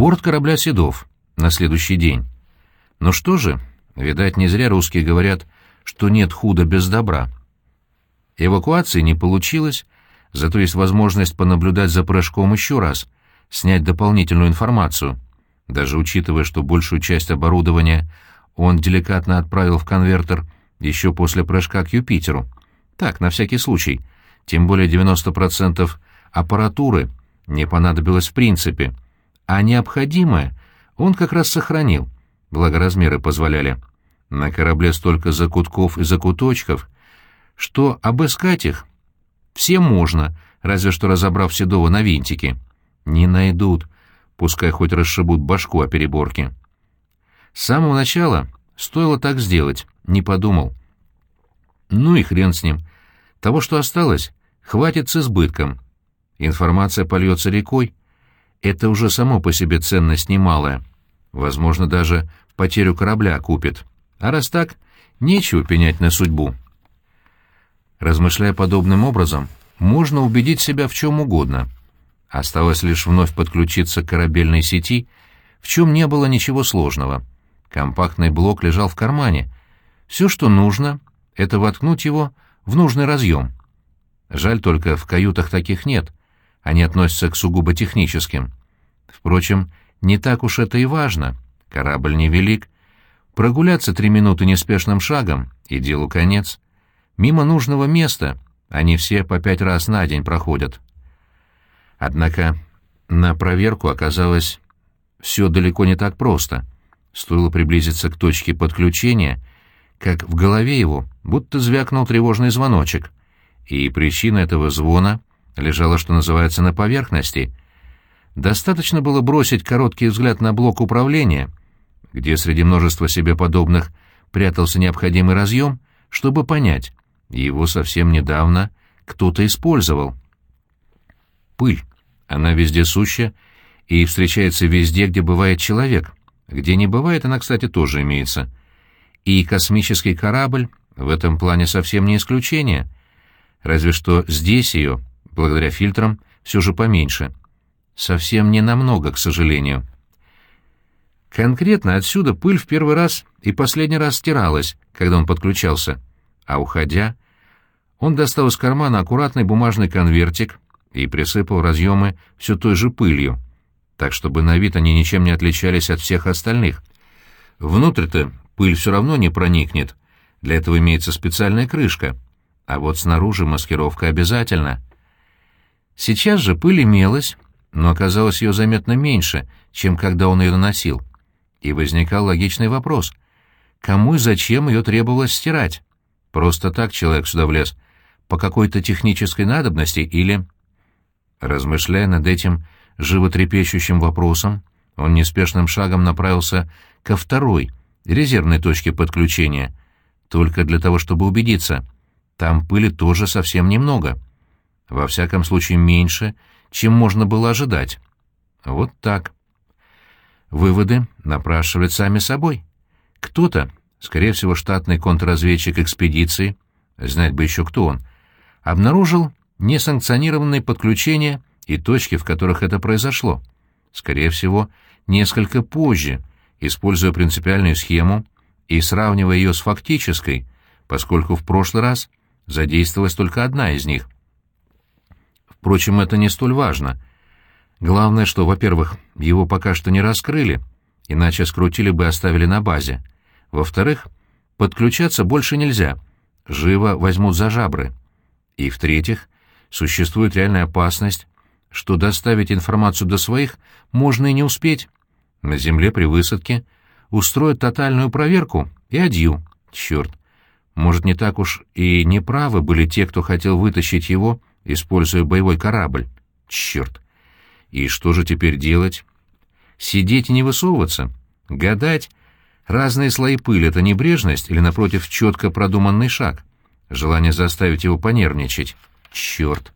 Борт корабля «Седов» на следующий день. Ну что же, видать, не зря русские говорят, что нет худа без добра. Эвакуации не получилось, зато есть возможность понаблюдать за прыжком еще раз, снять дополнительную информацию. Даже учитывая, что большую часть оборудования он деликатно отправил в конвертер еще после прыжка к Юпитеру. Так, на всякий случай. Тем более 90% аппаратуры не понадобилось в принципе, а необходимое он как раз сохранил, благо размеры позволяли. На корабле столько закутков и закуточков, что обыскать их все можно, разве что разобрав Седова на винтики. Не найдут, пускай хоть расшибут башку о переборке. С самого начала стоило так сделать, не подумал. Ну и хрен с ним. Того, что осталось, хватит с избытком. Информация польется рекой. Это уже само по себе ценность немалая. Возможно, даже потерю корабля купит. А раз так, нечего пенять на судьбу. Размышляя подобным образом, можно убедить себя в чем угодно. Осталось лишь вновь подключиться к корабельной сети, в чем не было ничего сложного. Компактный блок лежал в кармане. Все, что нужно, — это воткнуть его в нужный разъем. Жаль только, в каютах таких нет. Они относятся к сугубо техническим. Впрочем, не так уж это и важно. Корабль невелик. Прогуляться три минуты неспешным шагом, и делу конец. Мимо нужного места они все по пять раз на день проходят. Однако на проверку оказалось все далеко не так просто. Стоило приблизиться к точке подключения, как в голове его будто звякнул тревожный звоночек. И причина этого звона лежала, что называется, на поверхности. Достаточно было бросить короткий взгляд на блок управления, где среди множества себе подобных прятался необходимый разъем, чтобы понять, его совсем недавно кто-то использовал. Пыль. Она везде суща и встречается везде, где бывает человек. Где не бывает, она, кстати, тоже имеется. И космический корабль в этом плане совсем не исключение. Разве что здесь ее, благодаря фильтрам, все же поменьше. Совсем не намного, к сожалению. Конкретно отсюда пыль в первый раз и последний раз стиралась, когда он подключался. А уходя, он достал из кармана аккуратный бумажный конвертик и присыпал разъемы все той же пылью, так чтобы на вид они ничем не отличались от всех остальных. Внутрь-то пыль все равно не проникнет, для этого имеется специальная крышка, а вот снаружи маскировка обязательна. Сейчас же пыль имелась, но оказалось ее заметно меньше, чем когда он ее наносил. И возникал логичный вопрос. Кому и зачем ее требовалось стирать? Просто так человек сюда влез. По какой-то технической надобности или... Размышляя над этим животрепещущим вопросом, он неспешным шагом направился ко второй, резервной точке подключения, только для того, чтобы убедиться. Там пыли тоже совсем немного. Во всяком случае, меньше, чем можно было ожидать. Вот так. Выводы напрашивают сами собой. Кто-то, скорее всего, штатный контрразведчик экспедиции, знать бы еще кто он, обнаружил несанкционированные подключения и точки, в которых это произошло. Скорее всего, несколько позже, используя принципиальную схему и сравнивая ее с фактической, поскольку в прошлый раз задействовалась только одна из них. Впрочем, это не столь важно. Главное, что, во-первых, его пока что не раскрыли, иначе скрутили бы и оставили на базе. Во-вторых, подключаться больше нельзя, живо возьмут за жабры. И, в-третьих, существует реальная опасность, что доставить информацию до своих можно и не успеть. На Земле при высадке устроят тотальную проверку и адью. Черт! Может, не так уж и неправы были те, кто хотел вытащить его, используя боевой корабль. Черт! И что же теперь делать? Сидеть и не высовываться? Гадать? Разные слои пыли — это небрежность или, напротив, четко продуманный шаг? Желание заставить его понервничать. Черт!